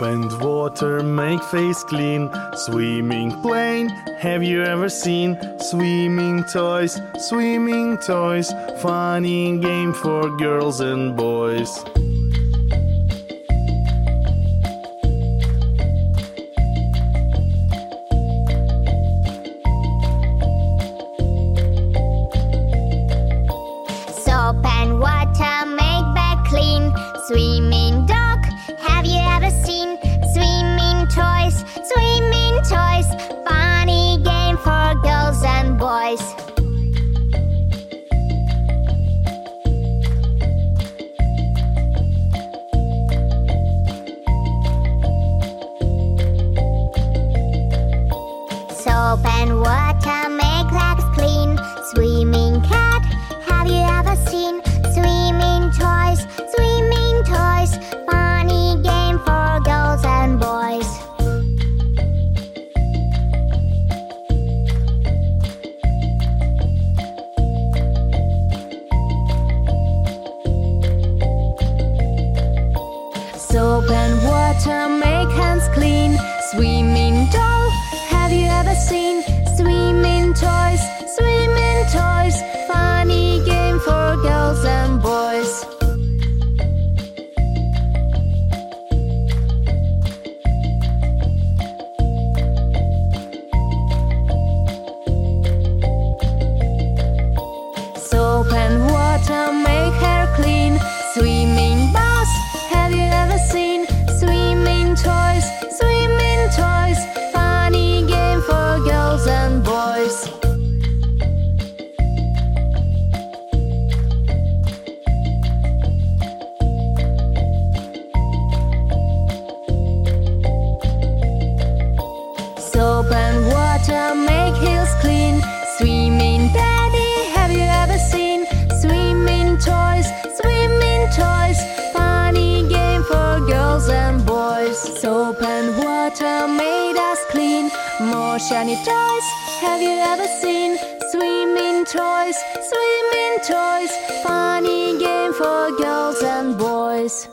And water make face clean. Swimming plane, have you ever seen? Swimming toys, swimming toys. Funny game for girls and boys. Soap and water make back clean. Swimming And water make legs clean. Swimming cat, have you ever seen? Swimming toys, swimming toys. Funny game for girls and boys. Soap and water shiny toys have you ever seen? Swimming toys, swimming toys, funny game for girls and boys.